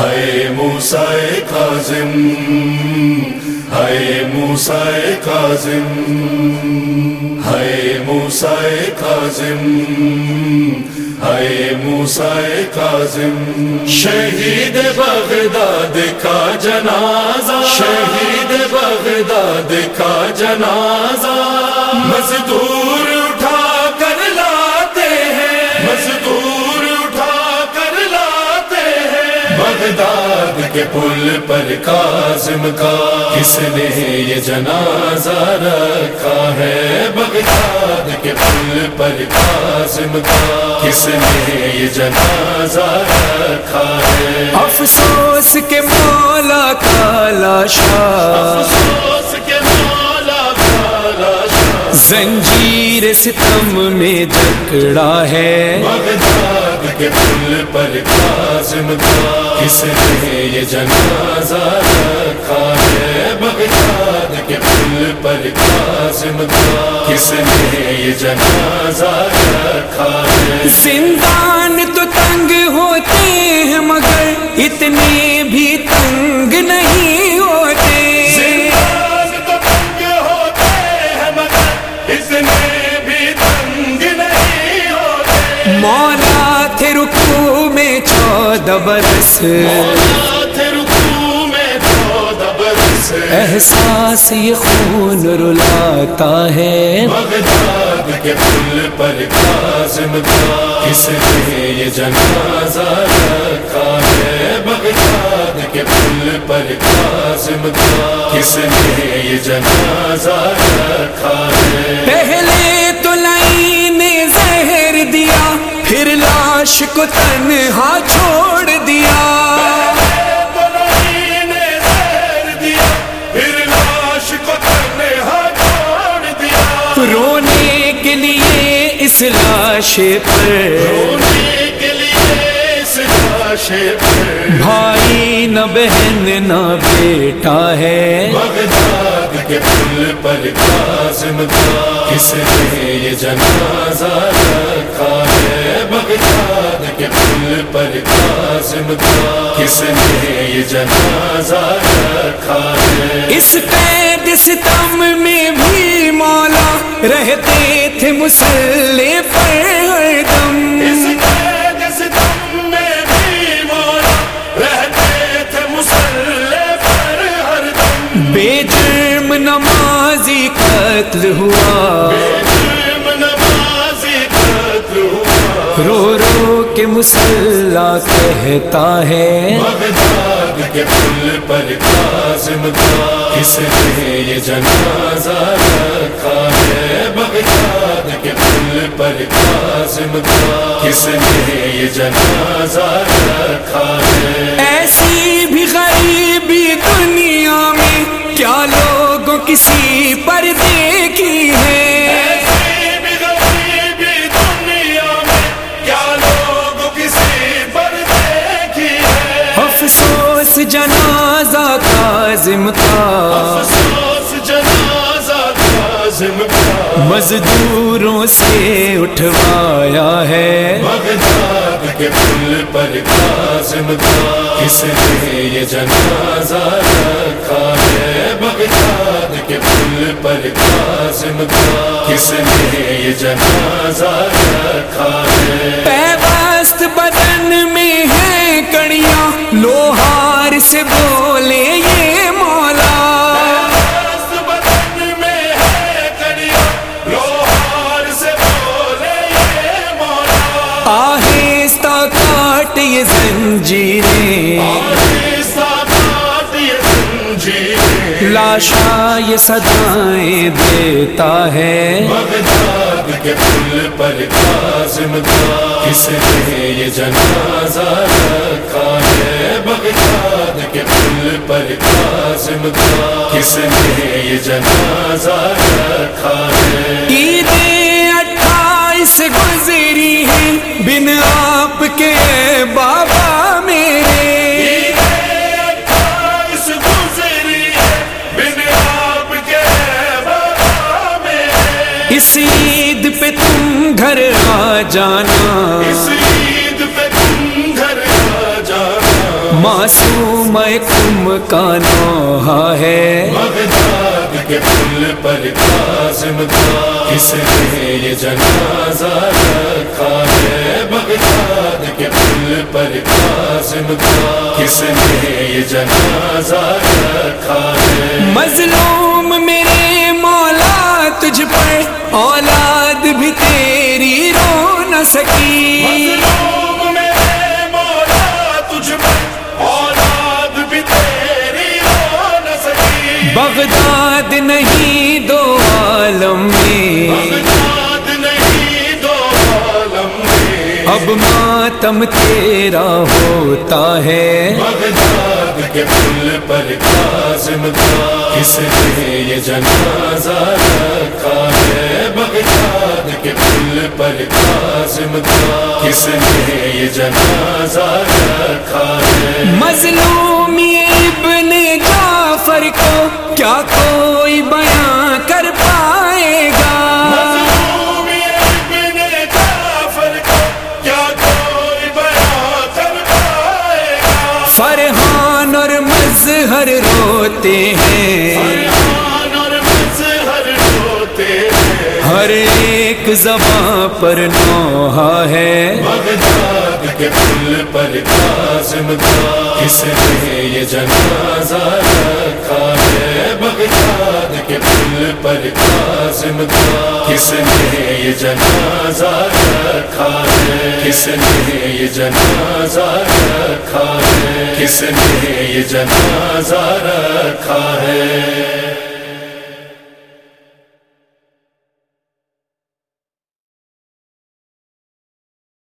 ہے موسائے کاظم، ہے موسائے کاظم، ہے موسائے کاظم، ہے موسائے کاظم۔ شہید بغداد کا جنازہ، شہید بغداد کا جنازہ۔ مزدور کے پل پر کاظم کا کس نے یہ جنازہ رکھا ہے؟ بغداد کے پل پر کاظم کا کس نے یہ جنازہ رکھا ہے؟ افسوس کے مولا کالا شاہ افسوس زنجیر ستم میں جکڑا ہے۔ بغداد کے پل پر کاظم کا کس نے یہ جنازہ رکھا ہے؟ بغداد کے پل پر کاظم کا کس نے یہ جنازہ رکھا ہے؟ زندان تو تنگ ہوتے ہیں مگر اتنے بھی تنگ برس احساس یہ خون رلاتا ہے۔ بغداد کے پل پر کاظم کا۔ کس نے یہ جنازہ رکھا ہے؟ بغداد کے پل پر کاظم کا۔ کس نے یہ جنازہ رکھا ہے؟ پہلے تو نہیں نے زہر دیا پھر لاش کو تنہا چھوڑ دیا۔ رونے کے لیے اس لاش پر بھائی نہ بہن نہ بیٹا ہے۔ بغداد کے پل پر کاظم کا کس نے یہ جنازہ رکھا ہے؟ بغداد کے پل پر کاظم کا کس نے یہ جنازہ رکھا ہے؟ اس قید ستم میں بھی مولا رہتے تھے مسلح بے جرم نمازی قتل ہوا۔ رو رو کے مسلح کہتا ہے۔ بغداد کے پل پر کاظم کا کس نے یہ جنازہ رکھا ہے؟ بغداد کے پل پر کاظم کا کس نے یہ جنازہ رکھا ہے؟ کاظم کا مزدوروں سے اٹھوایا ہے۔ بغداد کے پل پر کا کس نے یہ جنازہ رکھا ہے؟ بغداد کے پل پر کاظم کا کس نے یہ جنازہ رکھا ہے؟ پیوست بدن میں ہے کڑیاں لوہار سے بولے زنجیریں۔ لاشا یہ صدائیں دیتا ہے۔ بغداد کے پل پر کاظم کا کس نے یہ جنازہ رکھا ہے؟ بغداد کے پل پر کاظم کا کس نے یہ جنازہ رکھا ہے؟ عید اٹھائیس گزری ہے۔ بن آپ کے بابا جانا۔ اس عید پہ تم گھر آ جانا۔ معصوم کم کا نوحہ ہے۔ بغداد کے پل پر کا کس نے یہ جنازہ رکھا ہے۔ بغداد کے پل پر کس نے یہ جنازہ رکھا ہے۔ مظلوم میرے سکی۔ بغداد نہیں دو عالم میں۔ اب ماتم تیرا ہوتا ہے۔ بغداد کے پل پر کس نے یہ جنازہ پر کاظم کا کس نے یہ جنازہ رکھا ہے؟ مظلوم یہ ابن جعفر کو کیا کوئی بیاں کر پائے گا؟ مظلوم یہ ابن جعفر کو کیا کوئی بیان کر پائے گا؟ فرحان اور مظہر روتے ہیں۔ فرحان اور مظہر روتے ہیں۔ ہر ایک زباں پر نوحہ ہے۔ بغداد کے پل پر کاظم کا کس نے یہ جنازہ رکھا ہے؟ بغداد کے پل پر کاظم کا کس نے یہ جنازہ رکھا ہے؟ کس نے یہ جنازہ رکھا ہے؟ کس نے یہ جنازہ رکھا ہے؟